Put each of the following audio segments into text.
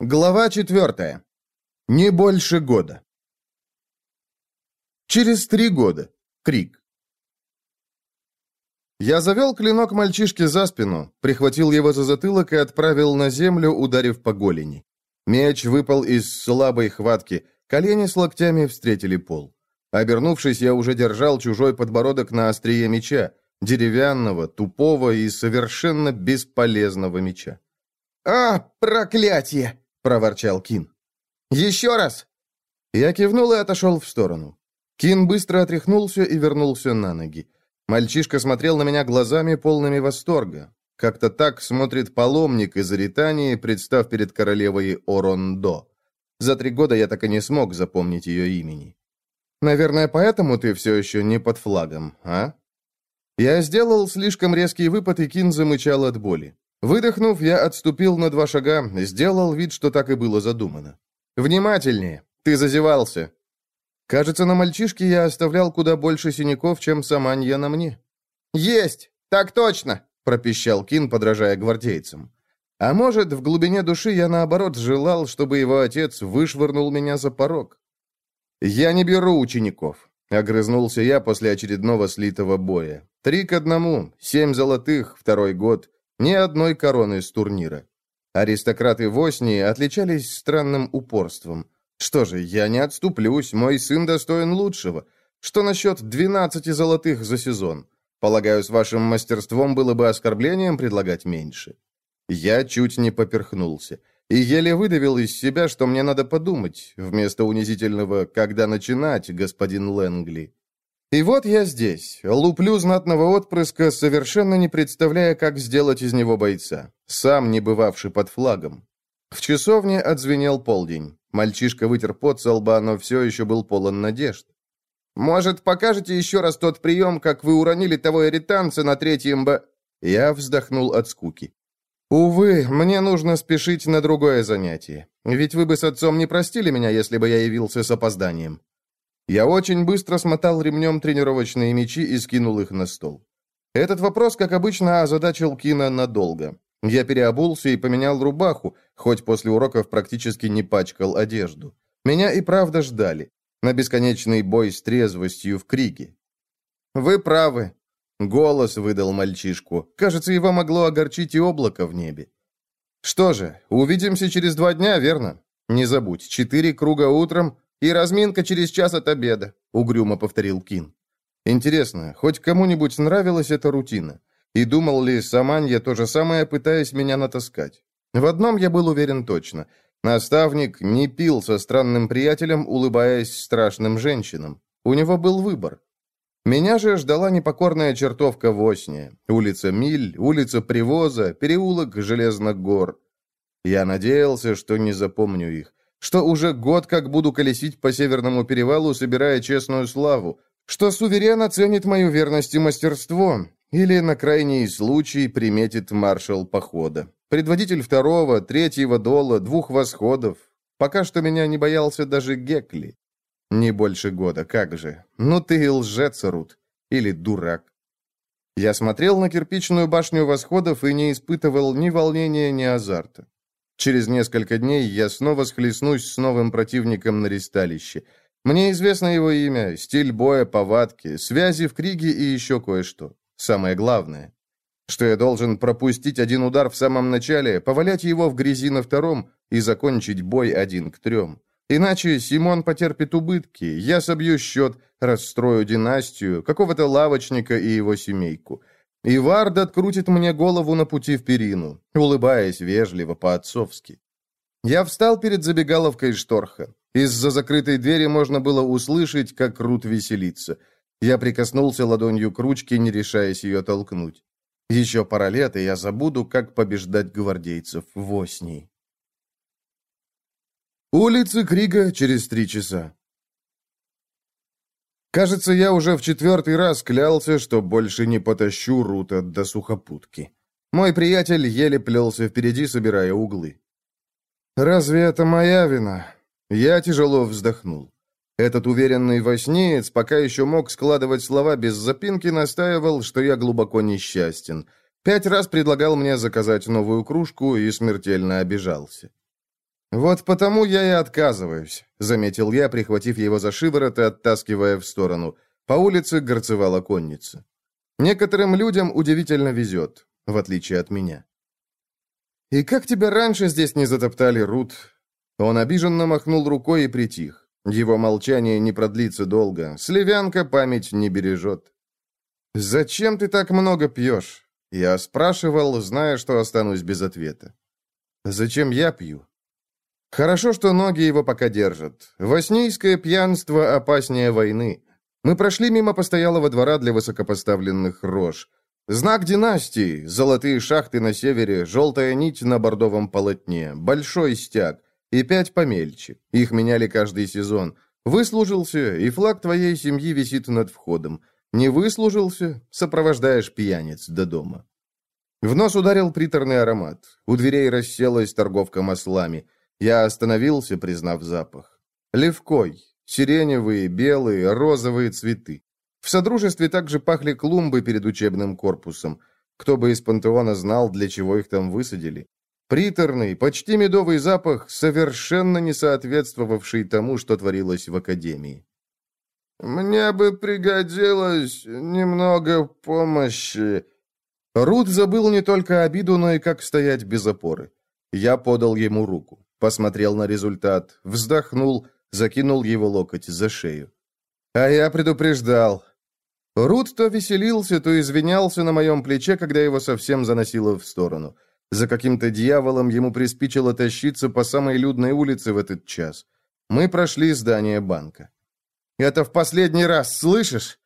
Глава четвертая. Не больше года. Через три года. Крик. Я завел клинок мальчишке за спину, прихватил его за затылок и отправил на землю, ударив по голени. Меч выпал из слабой хватки, колени с локтями встретили пол. Обернувшись, я уже держал чужой подбородок на острие меча, деревянного, тупого и совершенно бесполезного меча. «А, проклятие!» Проворчал Кин. «Еще раз!» Я кивнул и отошел в сторону. Кин быстро отряхнулся и вернулся на ноги. Мальчишка смотрел на меня глазами, полными восторга. Как-то так смотрит паломник из Аритании, представ перед королевой Орондо. За три года я так и не смог запомнить ее имени. Наверное, поэтому ты все еще не под флагом, а? Я сделал слишком резкий выпад, и Кин замычал от боли. Выдохнув, я отступил на два шага, сделал вид, что так и было задумано. «Внимательнее! Ты зазевался!» Кажется, на мальчишке я оставлял куда больше синяков, чем Саманья на мне. «Есть! Так точно!» — пропищал Кин, подражая гвардейцам. А может, в глубине души я, наоборот, желал, чтобы его отец вышвырнул меня за порог. «Я не беру учеников», — огрызнулся я после очередного слитого боя. «Три к одному, семь золотых, второй год. Ни одной короны с турнира. Аристократы Воснии отличались странным упорством. Что же, я не отступлюсь, мой сын достоин лучшего. Что насчет 12 золотых за сезон? Полагаю, с вашим мастерством было бы оскорблением предлагать меньше. Я чуть не поперхнулся и еле выдавил из себя, что мне надо подумать, вместо унизительного «когда начинать, господин Лэнгли». И вот я здесь, луплю знатного отпрыска, совершенно не представляя, как сделать из него бойца, сам не бывавший под флагом. В часовне отзвенел полдень. Мальчишка вытер пот со лба, но все еще был полон надежд. «Может, покажете еще раз тот прием, как вы уронили того эританца на третьем б...» Я вздохнул от скуки. «Увы, мне нужно спешить на другое занятие. Ведь вы бы с отцом не простили меня, если бы я явился с опозданием». Я очень быстро смотал ремнем тренировочные мячи и скинул их на стол. Этот вопрос, как обычно, озадачил Кина надолго. Я переобулся и поменял рубаху, хоть после уроков практически не пачкал одежду. Меня и правда ждали. На бесконечный бой с трезвостью в криге. «Вы правы», — голос выдал мальчишку. Кажется, его могло огорчить и облако в небе. «Что же, увидимся через два дня, верно? Не забудь, четыре круга утром, «И разминка через час от обеда», — угрюмо повторил Кин. «Интересно, хоть кому-нибудь нравилась эта рутина? И думал ли Саманья то же самое, пытаясь меня натаскать? В одном я был уверен точно. Наставник не пил со странным приятелем, улыбаясь страшным женщинам. У него был выбор. Меня же ждала непокорная чертовка в Осне. Улица Миль, улица Привоза, переулок Железных гор. Я надеялся, что не запомню их что уже год как буду колесить по Северному перевалу, собирая честную славу, что суверен оценит мою верность и мастерство, или на крайний случай приметит маршал похода. Предводитель второго, третьего дола, двух восходов. Пока что меня не боялся даже Гекли. Не больше года, как же. Ну ты и лжец, Рут. Или дурак. Я смотрел на кирпичную башню восходов и не испытывал ни волнения, ни азарта. Через несколько дней я снова схлестнусь с новым противником на ристалище. Мне известно его имя, стиль боя, повадки, связи в криге и еще кое-что. Самое главное, что я должен пропустить один удар в самом начале, повалять его в грязи на втором и закончить бой один к трем. Иначе Симон потерпит убытки, я собью счет, расстрою династию, какого-то лавочника и его семейку – и Вард открутит мне голову на пути в перину, улыбаясь вежливо по-отцовски. Я встал перед забегаловкой Шторха. Из-за закрытой двери можно было услышать, как Рут веселится. Я прикоснулся ладонью к ручке, не решаясь ее толкнуть. Еще пара лет, и я забуду, как побеждать гвардейцев в Оснии. Улицы Крига через три часа. Кажется, я уже в четвертый раз клялся, что больше не потащу Рута до сухопутки. Мой приятель еле плелся впереди, собирая углы. «Разве это моя вина?» Я тяжело вздохнул. Этот уверенный воснеец пока еще мог складывать слова без запинки, настаивал, что я глубоко несчастен. Пять раз предлагал мне заказать новую кружку и смертельно обижался. «Вот потому я и отказываюсь», — заметил я, прихватив его за шиворот и оттаскивая в сторону. По улице горцевала конница. Некоторым людям удивительно везет, в отличие от меня. «И как тебя раньше здесь не затоптали, Рут?» Он обиженно махнул рукой и притих. Его молчание не продлится долго. Сливянка память не бережет. «Зачем ты так много пьешь?» Я спрашивал, зная, что останусь без ответа. «Зачем я пью?» Хорошо, что ноги его пока держат. Воснийское пьянство опаснее войны. Мы прошли мимо постоялого двора для высокопоставленных рож. Знак династии, золотые шахты на севере, желтая нить на бордовом полотне, большой стяг и пять помельче. Их меняли каждый сезон. Выслужился, и флаг твоей семьи висит над входом. Не выслужился, сопровождаешь пьяниц до дома. В нос ударил приторный аромат. У дверей расселась торговка маслами. Я остановился, признав запах. Левкой. Сиреневые, белые, розовые цветы. В Содружестве также пахли клумбы перед учебным корпусом. Кто бы из пантеона знал, для чего их там высадили. Приторный, почти медовый запах, совершенно не соответствовавший тому, что творилось в академии. «Мне бы пригодилось немного помощи». Рут забыл не только обиду, но и как стоять без опоры. Я подал ему руку, посмотрел на результат, вздохнул, закинул его локоть за шею. А я предупреждал. Рут то веселился, то извинялся на моем плече, когда его совсем заносило в сторону. За каким-то дьяволом ему приспичило тащиться по самой людной улице в этот час. Мы прошли здание банка. «Это в последний раз, слышишь?»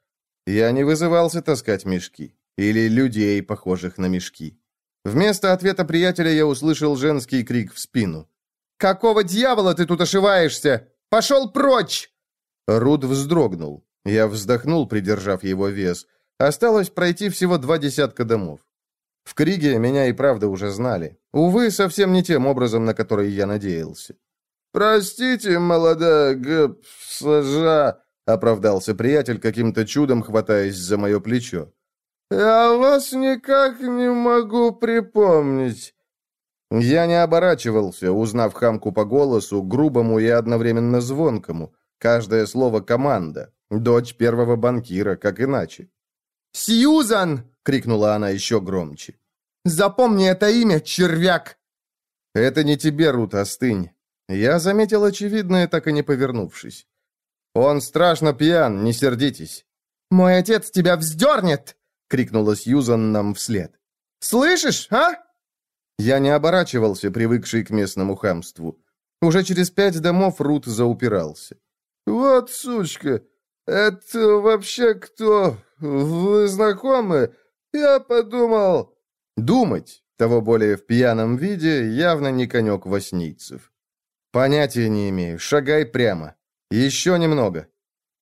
Я не вызывался таскать мешки. Или людей, похожих на мешки. Вместо ответа приятеля я услышал женский крик в спину. «Какого дьявола ты тут ошиваешься? Пошел прочь!» Руд вздрогнул. Я вздохнул, придержав его вес. Осталось пройти всего два десятка домов. В Криге меня и правда уже знали. Увы, совсем не тем образом, на который я надеялся. «Простите, молодая госпожа», — оправдался приятель, каким-то чудом хватаясь за мое плечо. «Я вас никак не могу припомнить». Я не оборачивался, узнав хамку по голосу, грубому и одновременно звонкому. Каждое слово «команда». Дочь первого банкира, как иначе. «Сьюзан!» — крикнула она еще громче. «Запомни это имя, червяк!» «Это не тебе, Рут, остынь. Я заметил очевидное, так и не повернувшись. «Он страшно пьян, не сердитесь». «Мой отец тебя вздернет!» — крикнула Сьюзан нам вслед. «Слышишь, а?» Я не оборачивался, привыкший к местному хамству. Уже через пять домов Рут заупирался. «Вот сучка! Это вообще кто? Вы знакомы? Я подумал...» Думать, того более в пьяном виде, явно не конек воснийцев. «Понятия не имею. Шагай прямо. Еще немного».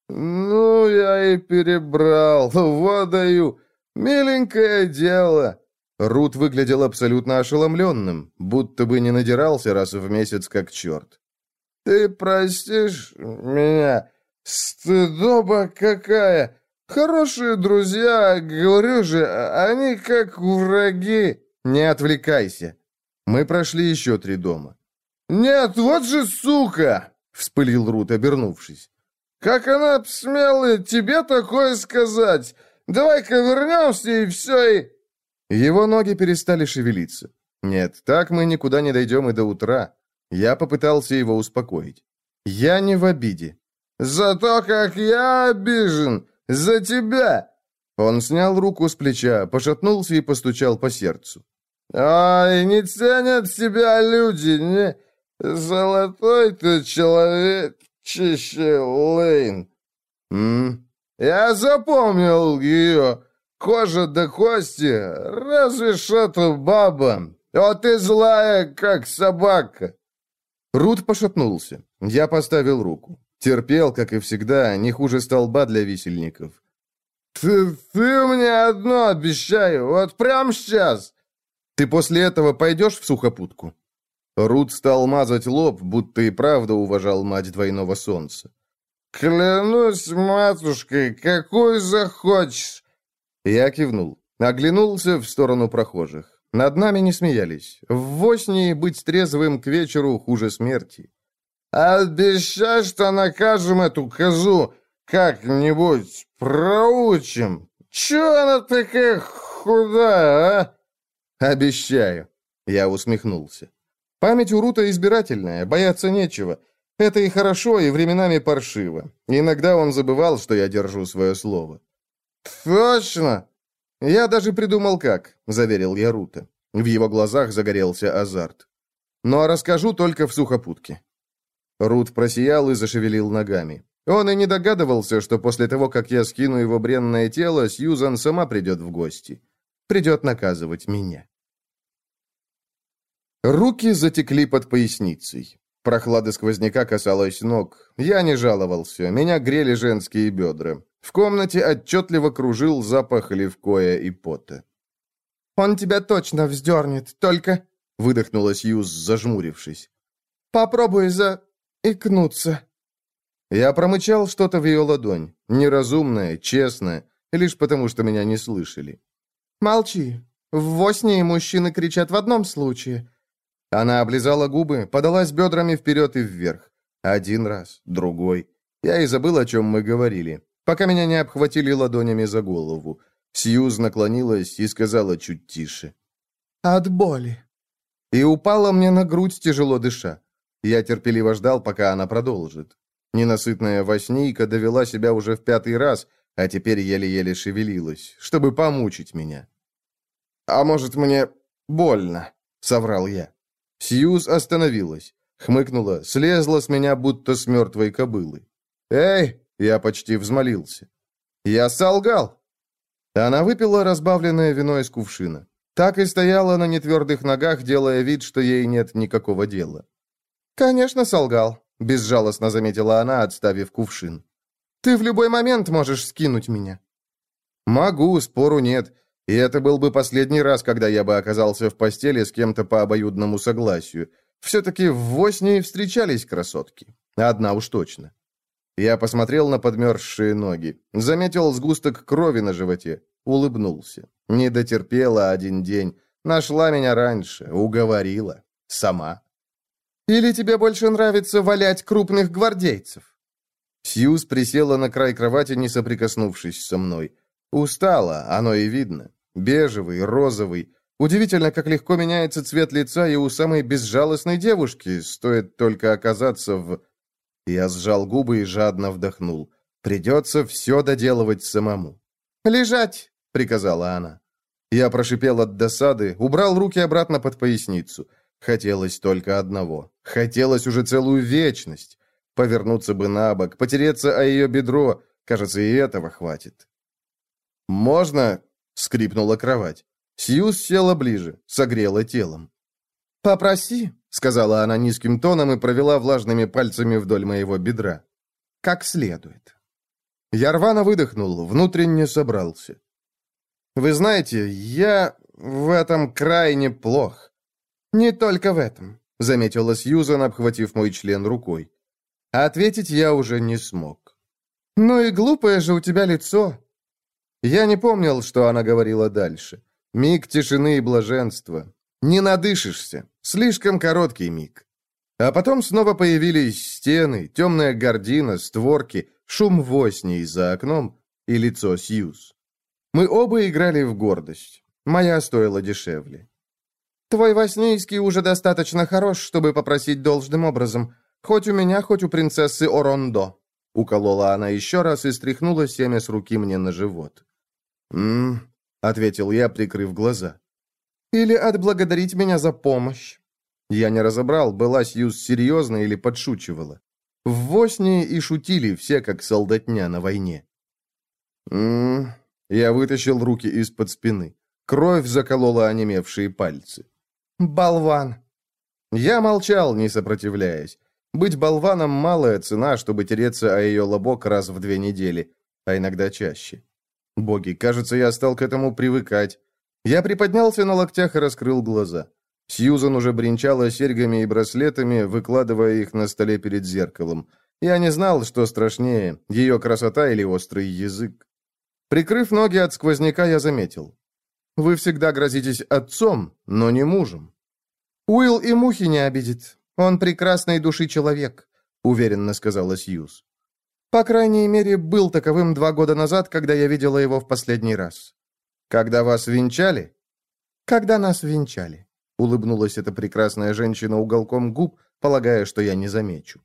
«Ну, я и перебрал. Вот даю. Миленькое дело». Рут выглядел абсолютно ошеломленным, будто бы не надирался раз в месяц, как черт. «Ты простишь меня? Стыдоба какая! Хорошие друзья, говорю же, они как враги!» «Не отвлекайся. Мы прошли еще три дома. «Нет, вот же сука!» — вспылил Рут, обернувшись. «Как она смела тебе такое сказать? Давай-ка вернемся, и все, и...» Его ноги перестали шевелиться. «Нет, так мы никуда не дойдем и до утра». Я попытался его успокоить. «Я не в обиде». «Зато как я обижен! За тебя!» Он снял руку с плеча, пошатнулся и постучал по сердцу. «Ай, не ценят себя люди, не...» «Золотой ты человечище, Лейн!» «М? Я запомнил ее. Кожа до кости, разве что-то баба. А ты злая, как собака!» Рут пошатнулся. Я поставил руку. Терпел, как и всегда, не хуже столба для висельников. «Ты, ты мне одно обещаю, вот прямо сейчас!» «Ты после этого пойдешь в сухопутку?» Рут стал мазать лоб, будто и правда уважал мать двойного солнца. «Клянусь матушкой, какой захочешь!» Я кивнул, оглянулся в сторону прохожих. Над нами не смеялись. В Воснии быть трезвым к вечеру хуже смерти. «Обещай, что накажем эту козу как-нибудь, проучим. Чего она такая худая, а?» «Обещаю», — я усмехнулся. Память у Рута избирательная, бояться нечего. Это и хорошо, и временами паршиво. Иногда он забывал, что я держу свое слово. «Точно!» «Я даже придумал как», — заверил я Рута. В его глазах загорелся азарт. «Но расскажу только в сухопутке». Рут просиял и зашевелил ногами. Он и не догадывался, что после того, как я скину его бренное тело, Сьюзан сама придет в гости. Придет наказывать меня. Руки затекли под поясницей. Прохлада сквозняка касалась ног. Я не жаловался, меня грели женские бедра. В комнате отчетливо кружил запах левкоя и пота. «Он тебя точно вздернет, только...» — выдохнула Сьюз, зажмурившись. «Попробуй за... икнуться». Я промычал что-то в ее ладонь. Неразумное, честное, лишь потому, что меня не слышали. «Молчи. В Воснии мужчины кричат в одном случае. Она облизала губы, подалась бедрами вперед и вверх. Один раз, другой. Я и забыл, о чем мы говорили, пока меня не обхватили ладонями за голову. Сьюз наклонилась и сказала чуть тише. «От боли». И упала мне на грудь, тяжело дыша. Я терпеливо ждал, пока она продолжит. Ненасытная воснийка довела себя уже в пятый раз, а теперь еле-еле шевелилась, чтобы помучить меня. «А может, мне больно?» — соврал я. Сьюз остановилась, хмыкнула, слезла с меня, будто с мертвой кобылы. «Эй!» — я почти взмолился. «Я солгал!» Она выпила разбавленное вино из кувшина. Так и стояла на нетвердых ногах, делая вид, что ей нет никакого дела. «Конечно, солгал», — безжалостно заметила она, отставив кувшин. «Ты в любой момент можешь скинуть меня». «Могу, спору нет. И это был бы последний раз, когда я бы оказался в постели с кем-то по обоюдному согласию. Все-таки в Восне встречались красотки. Одна уж точно. Я посмотрел на подмерзшие ноги, заметил сгусток крови на животе, улыбнулся. Не дотерпела один день. Нашла меня раньше, уговорила. Сама. «Или тебе больше нравится валять крупных гвардейцев?» Сьюз присела на край кровати, не соприкоснувшись со мной. Устала, оно и видно. Бежевый, розовый. Удивительно, как легко меняется цвет лица и у самой безжалостной девушки, стоит только оказаться в... Я сжал губы и жадно вдохнул. Придется все доделывать самому. «Лежать!» — приказала она. Я прошипел от досады, убрал руки обратно под поясницу. Хотелось только одного. Хотелось уже целую вечность. Повернуться бы на бок, потереться о ее бедро. Кажется, и этого хватит. «Можно Скрипнула кровать. Сьюз села ближе, согрела телом. «Попроси», — сказала она низким тоном и провела влажными пальцами вдоль моего бедра. «Как следует». Я рвано выдохнул, внутренне собрался. «Вы знаете, я в этом крайне плох». «Не только в этом», — заметила Сьюзан, обхватив мой член рукой. Ответить я уже не смог. «Ну и глупое же у тебя лицо», я не помнил, что она говорила дальше. Миг тишины и блаженства. Не надышишься. Слишком короткий миг. А потом снова появились стены, темная гордина, створки, шум восни за окном и лицо Сьюз. Мы оба играли в гордость. Моя стоила дешевле. «Твой Воснийский уже достаточно хорош, чтобы попросить должным образом. Хоть у меня, хоть у принцессы Орондо». Уколола она еще раз и стряхнула семя с руки мне на живот. «М-м», ответил я, прикрыв глаза. «Или отблагодарить меня за помощь». Я не разобрал, была Сьюз серьезна или подшучивала. В Восне и шутили все, как солдатня на войне. «М-м-м», я вытащил руки из-под спины. Кровь заколола онемевшие пальцы. «Болван!» Я молчал, не сопротивляясь. Быть болваном – малая цена, чтобы тереться о ее лобок раз в две недели, а иногда чаще. Боги, кажется, я стал к этому привыкать. Я приподнялся на локтях и раскрыл глаза. Сьюзан уже бренчала серьгами и браслетами, выкладывая их на столе перед зеркалом. Я не знал, что страшнее, ее красота или острый язык. Прикрыв ноги от сквозняка, я заметил. Вы всегда грозитесь отцом, но не мужем». «Уилл и мухи не обидит. Он прекрасной души человек», — уверенно сказала Сьюз. «По крайней мере, был таковым два года назад, когда я видела его в последний раз». «Когда вас венчали?» «Когда нас венчали», — улыбнулась эта прекрасная женщина уголком губ, полагая, что я не замечу.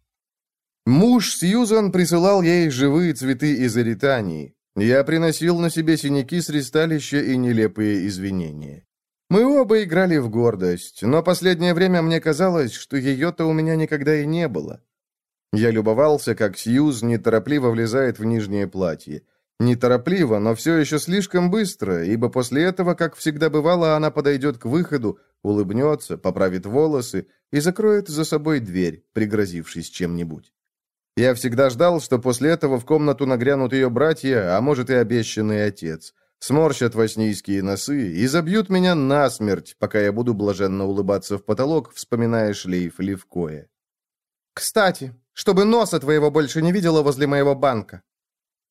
Муж Сьюзан присылал ей живые цветы из Аритании. Я приносил на себе синяки с ристалища и нелепые извинения. Мы оба играли в гордость, но последнее время мне казалось, что ее-то у меня никогда и не было. Я любовался, как Сьюз неторопливо влезает в нижнее платье. Неторопливо, но все еще слишком быстро, ибо после этого, как всегда бывало, она подойдет к выходу, улыбнется, поправит волосы и закроет за собой дверь, пригрозившись чем-нибудь. Я всегда ждал, что после этого в комнату нагрянут ее братья, а может и обещанный отец. Сморщат воснийские носы и забьют меня насмерть, пока я буду блаженно улыбаться в потолок, вспоминая шлейф Левкоя. «Кстати, чтобы носа твоего больше не видела возле моего банка».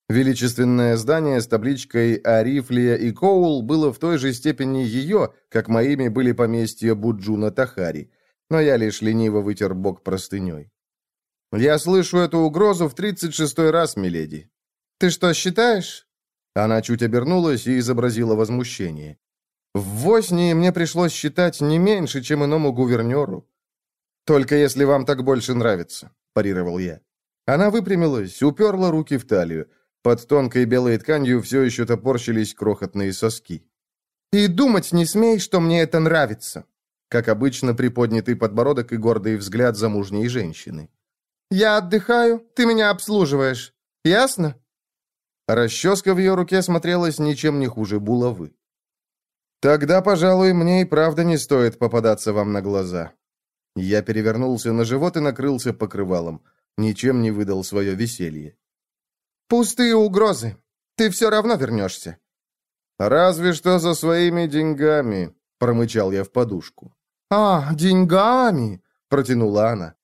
Величественное здание с табличкой «Арифлия и Коул» было в той же степени ее, как моими были поместья Буджуна Тахари, но я лишь лениво вытер бок простыней. «Я слышу эту угрозу в тридцать шестой раз, миледи». «Ты что, считаешь?» Она чуть обернулась и изобразила возмущение. «В Воснии мне пришлось считать не меньше, чем иному гувернеру». «Только если вам так больше нравится», – парировал я. Она выпрямилась, уперла руки в талию. Под тонкой белой тканью все еще топорщились крохотные соски. «И думать не смей, что мне это нравится», как обычно приподнятый подбородок и гордый взгляд замужней женщины. Я отдыхаю, ты меня обслуживаешь. Ясно?» Расческа в ее руке смотрелась ничем не хуже булавы. «Тогда, пожалуй, мне и правда не стоит попадаться вам на глаза». Я перевернулся на живот и накрылся покрывалом. Ничем не выдал свое веселье. «Пустые угрозы. Ты все равно вернешься». «Разве что за своими деньгами», — промычал я в подушку. «А, деньгами!» — протянула она.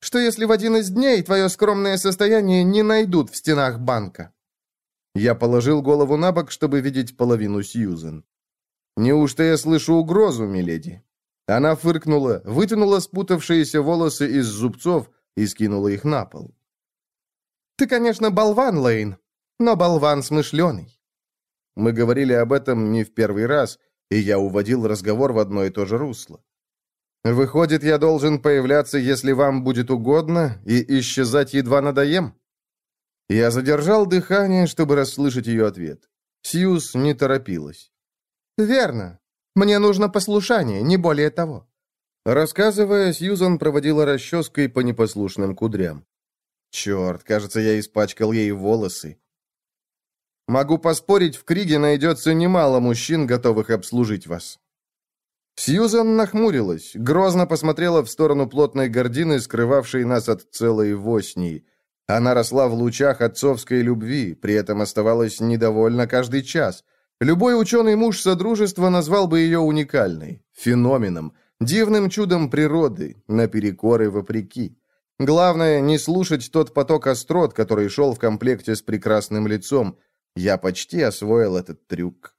Что если в один из дней твое скромное состояние не найдут в стенах банка?» Я положил голову на бок, чтобы видеть половину Сьюзен. «Неужто я слышу угрозу, миледи?» Она фыркнула, вытянула спутавшиеся волосы из зубцов и скинула их на пол. «Ты, конечно, болван, Лейн, но болван смышленый». Мы говорили об этом не в первый раз, и я уводил разговор в одно и то же русло. Выходит, я должен появляться, если вам будет угодно, и исчезать едва надоем?» Я задержал дыхание, чтобы расслышать ее ответ. Сьюз не торопилась. «Верно. Мне нужно послушание, не более того». Рассказывая, Сьюзан проводила расческой по непослушным кудрям. «Черт, кажется, я испачкал ей волосы. Могу поспорить, в Криге найдется немало мужчин, готовых обслужить вас. Сьюзан нахмурилась, грозно посмотрела в сторону плотной гордины, скрывавшей нас от целой воснии. Она росла в лучах отцовской любви, при этом оставалась недовольна каждый час. Любой ученый муж Содружества назвал бы ее уникальной, феноменом, дивным чудом природы, наперекор и вопреки. Главное, не слушать тот поток острот, который шел в комплекте с прекрасным лицом. Я почти освоил этот трюк.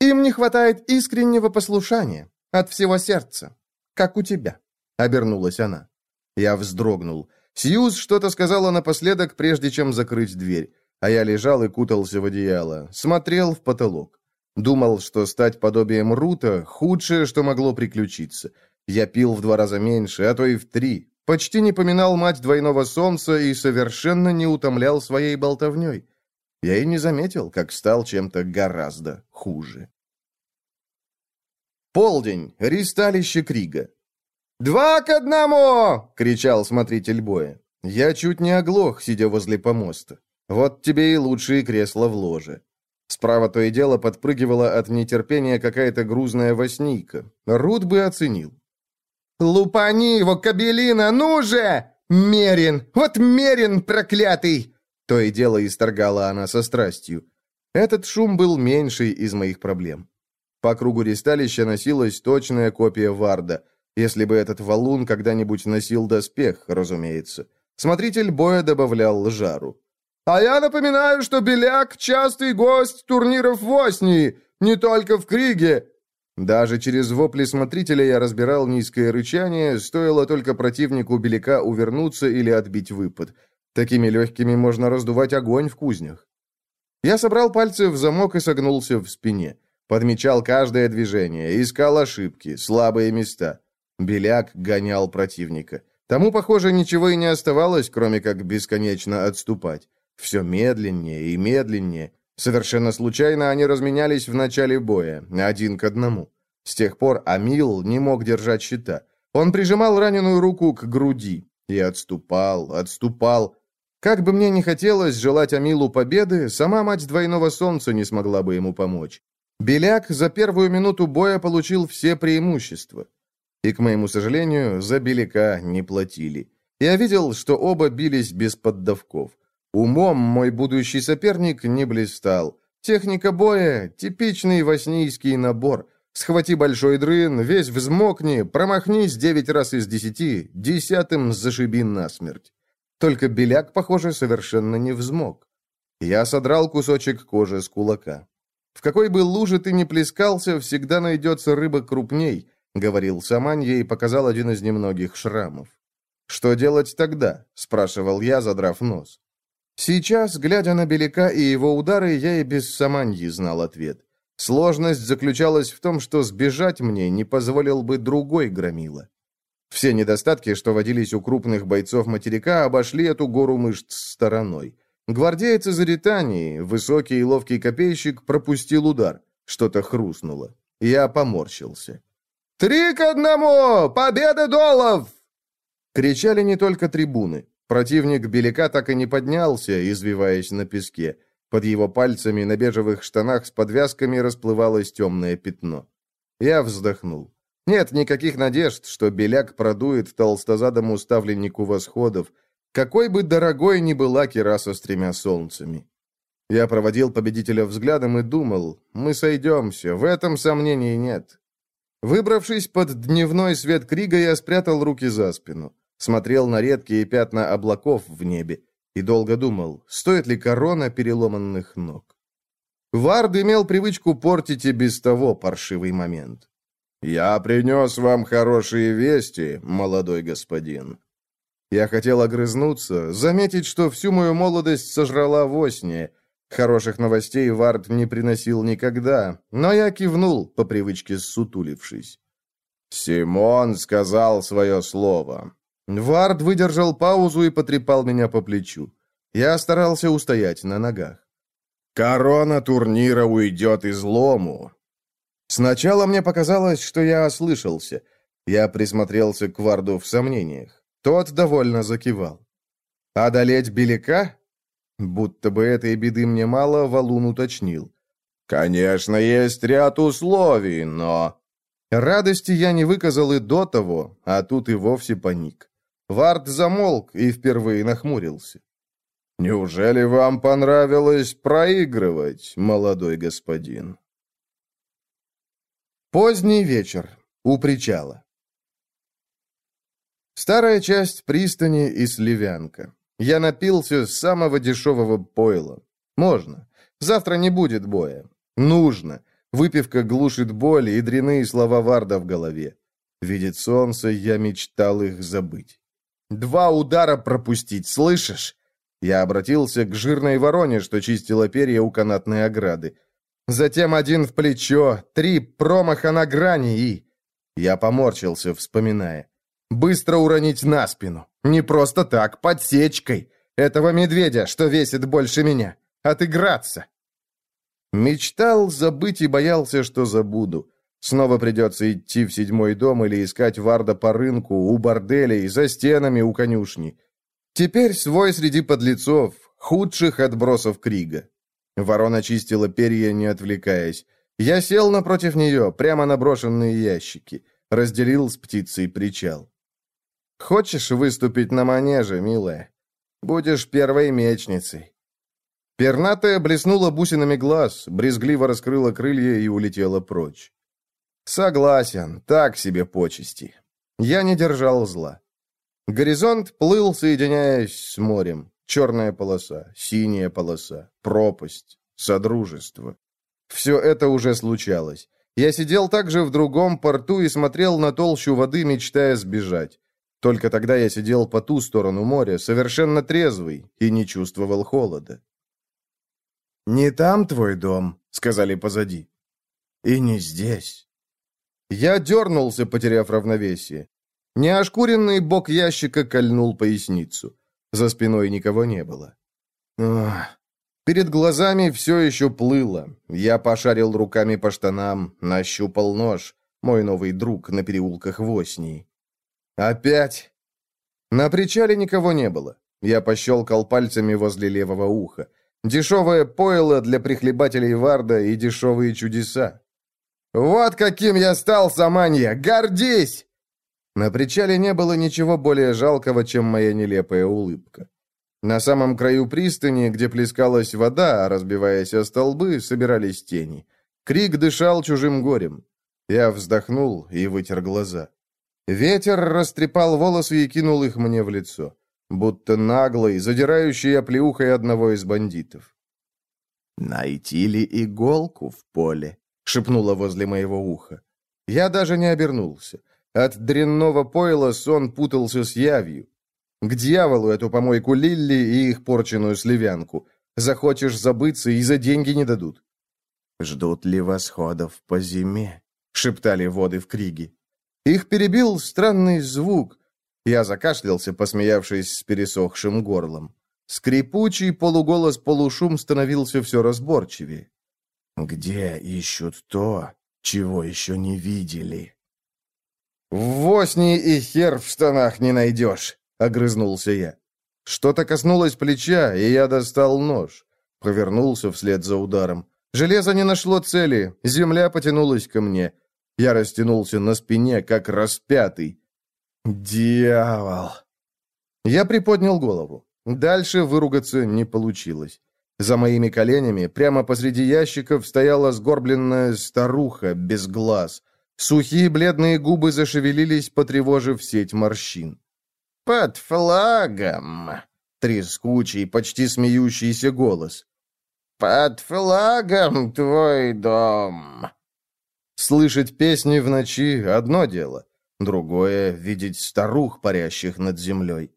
Им не хватает искреннего послушания. От всего сердца. Как у тебя», — обернулась она. Я вздрогнул. Сьюз что-то сказала напоследок, прежде чем закрыть дверь, а я лежал и кутался в одеяло, смотрел в потолок. Думал, что стать подобием Рута — худшее, что могло приключиться. Я пил в два раза меньше, а то и в три. Почти не поминал мать двойного солнца и совершенно не утомлял своей болтовней. Я и не заметил, как стал чем-то гораздо хуже. Полдень. Ристалище Крига. «Два к одному!» — кричал смотритель боя. Я чуть не оглох, сидя возле помоста. Вот тебе и лучшие кресла в ложе. Справа то и дело подпрыгивала от нетерпения какая-то грузная воснийка. Рут бы оценил. «Лупани его, кабелина, ну же! Мерин! Вот Мерин, проклятый!» То и дело исторгала она со страстью. Этот шум был меньший из моих проблем. По кругу ристалища носилась точная копия Варда, если бы этот валун когда-нибудь носил доспех, разумеется. Смотритель боя добавлял жару. «А я напоминаю, что Беляк – частый гость турниров в Оснии. Не только в Криге!» Даже через вопли смотрителя я разбирал низкое рычание, стоило только противнику беляка увернуться или отбить выпад. Такими легкими можно раздувать огонь в кузнях. Я собрал пальцы в замок и согнулся в спине. Подмечал каждое движение, искал ошибки, слабые места. Беляк гонял противника. Тому, похоже, ничего и не оставалось, кроме как бесконечно отступать. Все медленнее и медленнее. Совершенно случайно они разменялись в начале боя, один к одному. С тех пор Амил не мог держать щита. Он прижимал раненую руку к груди и отступал, отступал. Как бы мне ни хотелось желать Амилу победы, сама мать двойного солнца не смогла бы ему помочь. Беляк за первую минуту боя получил все преимущества. И, к моему сожалению, за Беляка не платили. Я видел, что оба бились без поддавков. Умом мой будущий соперник не блистал. Техника боя — типичный воснийский набор. Схвати большой дрын, весь взмокни, промахнись девять раз из десяти, десятым зашиби насмерть. Только беляк, похоже, совершенно не взмок. Я содрал кусочек кожи с кулака. «В какой бы луже ты ни плескался, всегда найдется рыба крупней», — говорил Саманья и показал один из немногих шрамов. «Что делать тогда?» — спрашивал я, задрав нос. Сейчас, глядя на Беляка и его удары, я и без Саманьи знал ответ. Сложность заключалась в том, что сбежать мне не позволил бы другой громила. Все недостатки, что водились у крупных бойцов материка, обошли эту гору мышц стороной. Гвардеец из Иритании, высокий и ловкий копейщик, пропустил удар. Что-то хрустнуло. Я поморщился. «Три к одному! Победа долов!» Кричали не только трибуны. Противник Беляка так и не поднялся, извиваясь на песке. Под его пальцами на бежевых штанах с подвязками расплывалось темное пятно. Я вздохнул. Нет никаких надежд, что Беляк продует толстозадому ставленнику восходов, какой бы дорогой ни была кераса с тремя солнцами. Я проводил победителя взглядом и думал, мы сойдемся, в этом сомнений нет. Выбравшись под дневной свет Крига, я спрятал руки за спину смотрел на редкие пятна облаков в небе и долго думал, стоит ли корона переломанных ног. Вард имел привычку портить и без того паршивый момент. «Я принес вам хорошие вести, молодой господин». Я хотел огрызнуться, заметить, что всю мою молодость сожрала восьне. Хороших новостей Вард не приносил никогда, но я кивнул, по привычке сутулившись. «Симон сказал свое слово. Вард выдержал паузу и потрепал меня по плечу. Я старался устоять на ногах. «Корона турнира уйдет из лому». Сначала мне показалось, что я ослышался. Я присмотрелся к Варду в сомнениях. Тот довольно закивал. «Одолеть Беляка?» Будто бы этой беды мне мало, Валун уточнил. «Конечно, есть ряд условий, но...» Радости я не выказал и до того, а тут и вовсе паник. Вард замолк и впервые нахмурился. «Неужели вам понравилось проигрывать, молодой господин?» Поздний вечер. У причала. Старая часть пристани и сливянка. Я напился с самого дешевого пойла. Можно. Завтра не будет боя. Нужно. Выпивка глушит боль и дряные слова Варда в голове. Видит солнце, я мечтал их забыть. Два удара пропустить, слышишь?» Я обратился к жирной вороне, что чистила перья у канатной ограды. Затем один в плечо, три промаха на грани и... Я поморщился, вспоминая. Быстро уронить на спину. Не просто так, подсечкой. Этого медведя, что весит больше меня. Отыграться. Мечтал забыть и боялся, что забуду. Снова придется идти в седьмой дом или искать Варда по рынку, у борделей, за стенами, у конюшни. Теперь свой среди подлецов, худших отбросов Крига. Ворона чистила перья, не отвлекаясь. Я сел напротив нее, прямо на брошенные ящики. Разделил с птицей причал. «Хочешь выступить на манеже, милая? Будешь первой мечницей». Пернатая блеснула бусинами глаз, брезгливо раскрыла крылья и улетела прочь. Согласен, так себе почести. Я не держал зла. Горизонт плыл, соединяясь с морем. Черная полоса, синяя полоса, пропасть, содружество. Все это уже случалось. Я сидел также в другом порту и смотрел на толщу воды, мечтая сбежать. Только тогда я сидел по ту сторону моря, совершенно трезвый, и не чувствовал холода. «Не там твой дом», — сказали позади. «И не здесь». Я дернулся, потеряв равновесие. Неошкуренный бок ящика кольнул поясницу. За спиной никого не было. Ох. Перед глазами все еще плыло. Я пошарил руками по штанам, нащупал нож. Мой новый друг на переулках Воснии. Опять? На причале никого не было. Я пощелкал пальцами возле левого уха. Дешевое пойло для прихлебателей Варда и дешевые чудеса. «Вот каким я стал, Саманья! Гордись!» На причале не было ничего более жалкого, чем моя нелепая улыбка. На самом краю пристани, где плескалась вода, разбиваясь о столбы, собирались тени. Крик дышал чужим горем. Я вздохнул и вытер глаза. Ветер растрепал волосы и кинул их мне в лицо, будто наглый, задирающий оплеухой одного из бандитов. «Найти ли иголку в поле?» — шепнула возле моего уха. Я даже не обернулся. От дрянного пойла сон путался с явью. К дьяволу эту помойку Лилли и их порченую сливянку. Захочешь забыться, и за деньги не дадут. «Ждут ли восходов по зиме?» — шептали воды в криге. Их перебил странный звук. Я закашлялся, посмеявшись с пересохшим горлом. Скрипучий полуголос-полушум становился все разборчивее. «Где ищут то, чего еще не видели?» «В Восни и хер в штанах не найдешь», — огрызнулся я. Что-то коснулось плеча, и я достал нож. Повернулся вслед за ударом. Железо не нашло цели, земля потянулась ко мне. Я растянулся на спине, как распятый. «Дьявол!» Я приподнял голову. Дальше выругаться не получилось. За моими коленями, прямо посреди ящиков, стояла сгорбленная старуха без глаз. Сухие бледные губы зашевелились, потревожив сеть морщин. «Под флагом!» — трескучий, почти смеющийся голос. «Под флагом твой дом!» Слышать песни в ночи — одно дело. Другое — видеть старух, парящих над землей.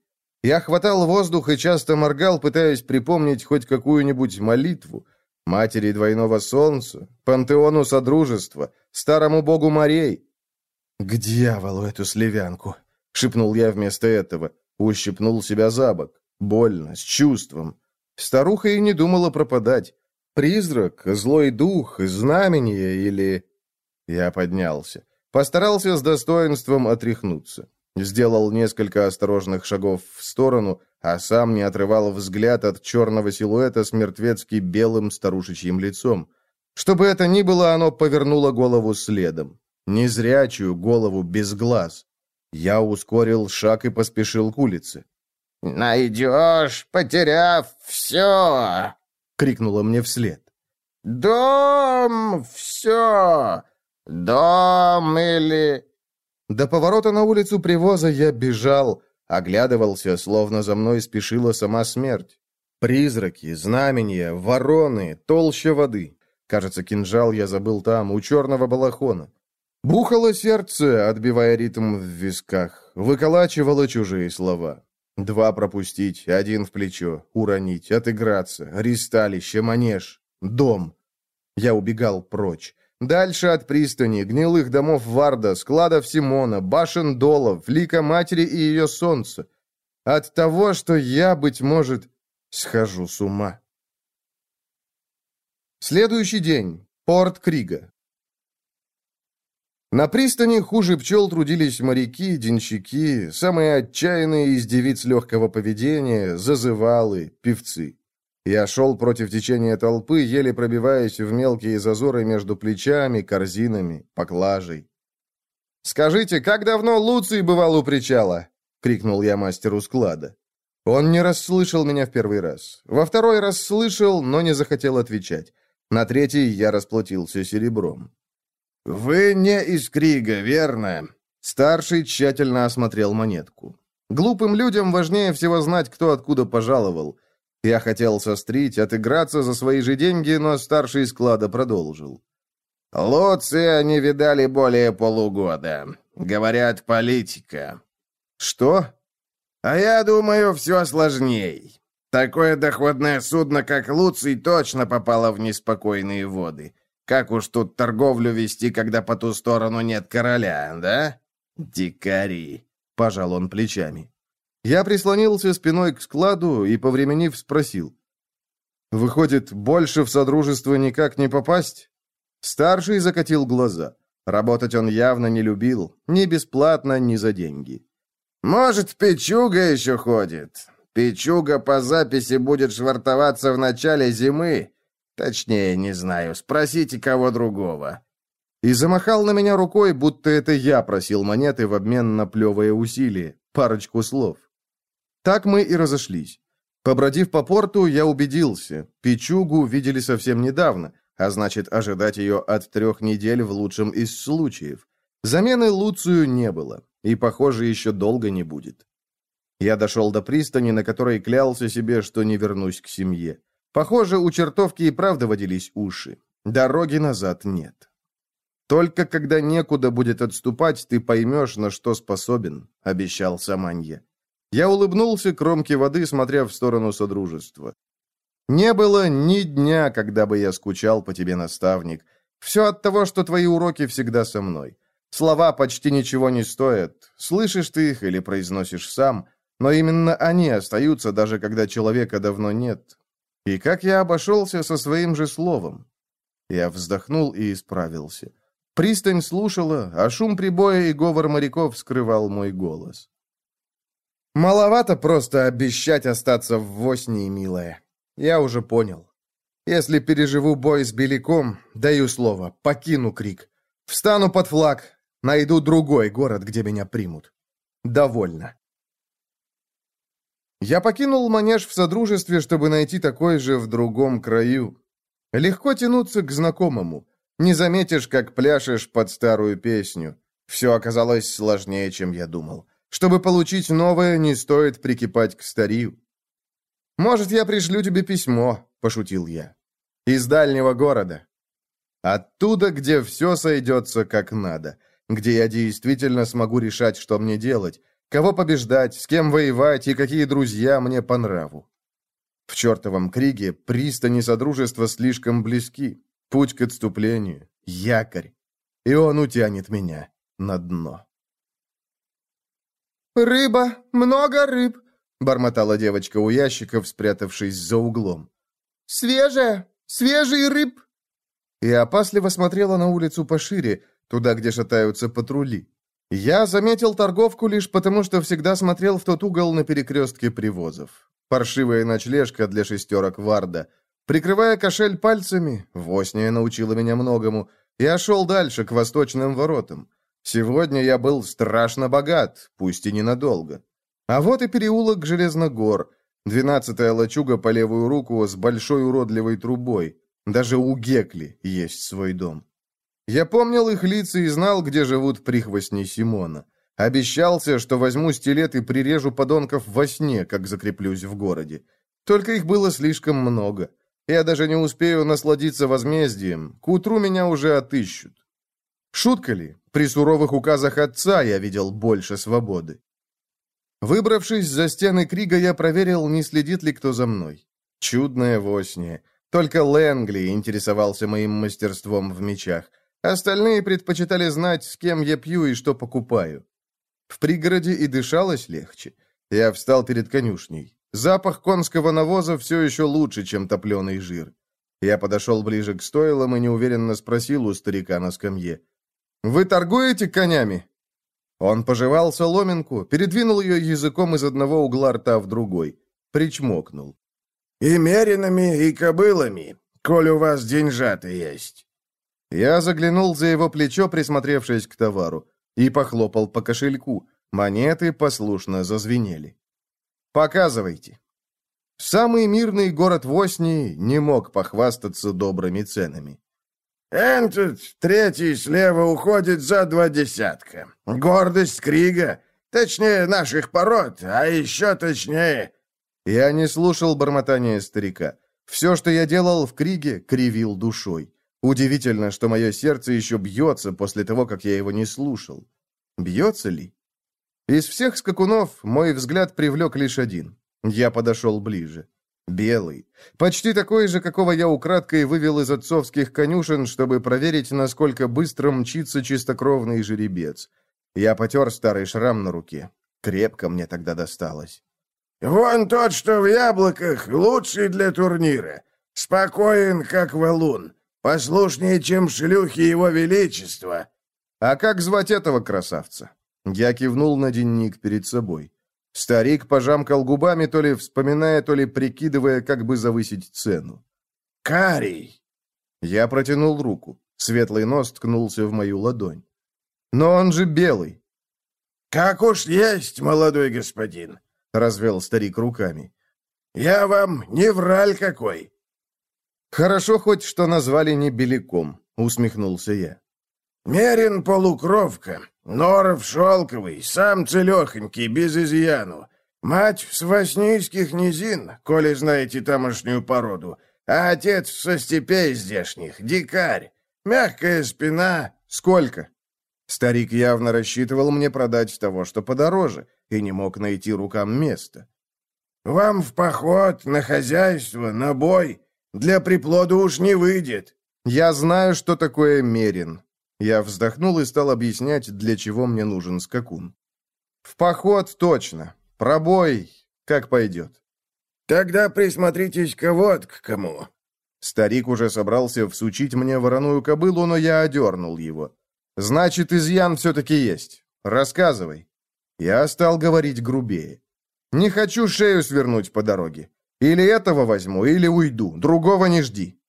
Я хватал воздух и часто моргал, пытаясь припомнить хоть какую-нибудь молитву, матери двойного солнца, пантеону содружества, старому богу морей. «К дьяволу эту сливянку!» — шепнул я вместо этого, ущипнул себя за бок, больно, с чувством. Старуха и не думала пропадать. Призрак, злой дух, знамение или... Я поднялся. Постарался с достоинством отряхнуться. Сделал несколько осторожных шагов в сторону, а сам не отрывал взгляд от черного силуэта с мертвецки белым старушечьим лицом. Что бы это ни было, оно повернуло голову следом. Незрячую голову без глаз. Я ускорил шаг и поспешил к улице. «Найдешь, потеряв все!» — крикнула мне вслед. «Дом, все! Дом или...» До поворота на улицу привоза я бежал, Оглядывался, словно за мной спешила сама смерть. Призраки, знамения, вороны, толща воды. Кажется, кинжал я забыл там, у черного балахона. Бухало сердце, отбивая ритм в висках. Выколачивало чужие слова. Два пропустить, один в плечо, уронить, отыграться, ристалище, манеж, дом. Я убегал прочь. Дальше от пристани, гнилых домов Варда, складов Симона, башен Долов, лика матери и ее солнца. От того, что я, быть может, схожу с ума. Следующий день. Порт Крига. На пристани хуже пчел трудились моряки, денщики, самые отчаянные из девиц легкого поведения, зазывалы, певцы. Я шел против течения толпы, еле пробиваясь в мелкие зазоры между плечами, корзинами, поклажей. «Скажите, как давно Луций бывал у причала?» — крикнул я мастеру склада. Он не расслышал меня в первый раз. Во второй раз слышал, но не захотел отвечать. На третий я расплатился серебром. «Вы не из Крига, верно?» Старший тщательно осмотрел монетку. Глупым людям важнее всего знать, кто откуда пожаловал. Я хотел сострить, отыграться за свои же деньги, но старший склада продолжил. «Луция не видали более полугода. Говорят, политика». «Что?» «А я думаю, все сложней. Такое доходное судно, как Луций, точно попало в неспокойные воды. Как уж тут торговлю вести, когда по ту сторону нет короля, да? Дикари!» — пожал он плечами. Я прислонился спиной к складу и, повременив, спросил. «Выходит, больше в Содружество никак не попасть?» Старший закатил глаза. Работать он явно не любил, ни бесплатно, ни за деньги. «Может, Пичуга еще ходит. Пичуга по записи будет швартоваться в начале зимы. Точнее, не знаю, спросите кого другого». И замахал на меня рукой, будто это я просил монеты в обмен на плевое усилие, парочку слов. Так мы и разошлись. Побродив по порту, я убедился, Пичугу видели совсем недавно, а значит, ожидать ее от трех недель в лучшем из случаев. Замены Луцию не было, и, похоже, еще долго не будет. Я дошел до пристани, на которой клялся себе, что не вернусь к семье. Похоже, у чертовки и правда водились уши. Дороги назад нет. Только когда некуда будет отступать, ты поймешь, на что способен, обещал Саманья. Я улыбнулся кромке воды, смотря в сторону Содружества. «Не было ни дня, когда бы я скучал по тебе, наставник. Все от того, что твои уроки всегда со мной. Слова почти ничего не стоят. Слышишь ты их или произносишь сам, но именно они остаются, даже когда человека давно нет. И как я обошелся со своим же словом?» Я вздохнул и исправился. Пристань слушала, а шум прибоя и говор моряков скрывал мой голос. Маловато просто обещать остаться в Воснии, милая. Я уже понял. Если переживу бой с Беляком, даю слово, покину Крик. Встану под флаг, найду другой город, где меня примут. Довольно. Я покинул манеж в Содружестве, чтобы найти такой же в другом краю. Легко тянуться к знакомому. Не заметишь, как пляшешь под старую песню. Все оказалось сложнее, чем я думал. Чтобы получить новое, не стоит прикипать к старью. «Может, я пришлю тебе письмо», — пошутил я. «Из дальнего города. Оттуда, где все сойдется как надо, где я действительно смогу решать, что мне делать, кого побеждать, с кем воевать и какие друзья мне по нраву. В чертовом криге пристани Содружества слишком близки, путь к отступлению, якорь, и он утянет меня на дно. «Рыба, много рыб», — бормотала девочка у ящиков, спрятавшись за углом. «Свежая, свежий рыб». И опасливо смотрела на улицу пошире, туда, где шатаются патрули. Я заметил торговку лишь потому, что всегда смотрел в тот угол на перекрестке привозов. Паршивая ночлежка для шестерок Варда. Прикрывая кошель пальцами, Восния научила меня многому, я шел дальше, к восточным воротам. Сегодня я был страшно богат, пусть и ненадолго. А вот и переулок Железногор, двенадцатая лачуга по левую руку с большой уродливой трубой. Даже у Гекли есть свой дом. Я помнил их лица и знал, где живут прихвостни Симона. Обещался, что возьму стилет и прирежу подонков во сне, как закреплюсь в городе. Только их было слишком много. Я даже не успею насладиться возмездием. К утру меня уже отыщут. Шутка ли? При суровых указах отца я видел больше свободы. Выбравшись за стены Крига, я проверил, не следит ли кто за мной. Чудная Восния. Только Лэнгли интересовался моим мастерством в мечах. Остальные предпочитали знать, с кем я пью и что покупаю. В пригороде и дышалось легче. Я встал перед конюшней. Запах конского навоза все еще лучше, чем топленый жир. Я подошел ближе к стойлам и неуверенно спросил у старика на скамье. «Вы торгуете конями?» Он пожевал соломинку, передвинул ее языком из одного угла рта в другой, причмокнул. «И меринами, и кобылами, коль у вас деньжата есть». Я заглянул за его плечо, присмотревшись к товару, и похлопал по кошельку. Монеты послушно зазвенели. «Показывайте». Самый мирный город Воснии не мог похвастаться добрыми ценами. Этот, третий слева, уходит за два десятка. Гордость Крига, точнее, наших пород, а еще точнее, Я не слушал бормотания старика. Все, что я делал в Криге, кривил душой. Удивительно, что мое сердце еще бьется после того, как я его не слушал. Бьется ли? Из всех скакунов мой взгляд привлек лишь один. Я подошел ближе. Белый. Почти такой же, какого я украдкой вывел из отцовских конюшен, чтобы проверить, насколько быстро мчится чистокровный жеребец. Я потер старый шрам на руке. Крепко мне тогда досталось. «Вон тот, что в яблоках, лучший для турнира. Спокоен, как валун. Послушнее, чем шлюхи его величества». «А как звать этого красавца?» Я кивнул на денник перед собой. Старик пожамкал губами, то ли вспоминая, то ли прикидывая, как бы завысить цену. «Карий!» Я протянул руку. Светлый нос ткнулся в мою ладонь. «Но он же белый!» «Как уж есть, молодой господин!» — развел старик руками. «Я вам не враль какой!» «Хорошо хоть, что назвали не беляком», — усмехнулся я. «Мерин полукровка, Норов шелковый, сам целехонький, без изъяну. Мать с воснийских низин, коли знаете тамошнюю породу, а отец со степей здешних, дикарь. Мягкая спина. Сколько? Старик явно рассчитывал мне продать того, что подороже, и не мог найти рукам места. «Вам в поход, на хозяйство, на бой. Для приплода уж не выйдет». «Я знаю, что такое мерин. Я вздохнул и стал объяснять, для чего мне нужен скакун. «В поход точно. Пробой, как пойдет». «Тогда присмотритесь-ка вот к кому». Старик уже собрался всучить мне вороную кобылу, но я одернул его. «Значит, изъян все-таки есть. Рассказывай». Я стал говорить грубее. «Не хочу шею свернуть по дороге. Или этого возьму, или уйду. Другого не жди».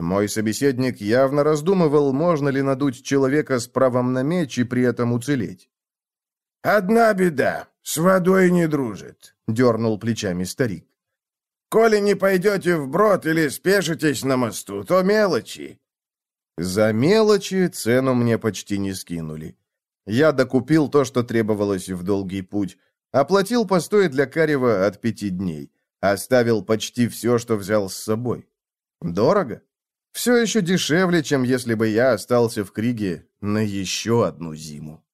Мой собеседник явно раздумывал, можно ли надуть человека с правом на меч и при этом уцелеть. «Одна беда, с водой не дружит», — дернул плечами старик. «Коли не пойдете вброд или спешитесь на мосту, то мелочи». За мелочи цену мне почти не скинули. Я докупил то, что требовалось в долгий путь, оплатил постой для Карева от пяти дней, оставил почти все, что взял с собой. Дорого? Все еще дешевле, чем если бы я остался в Криге на еще одну зиму.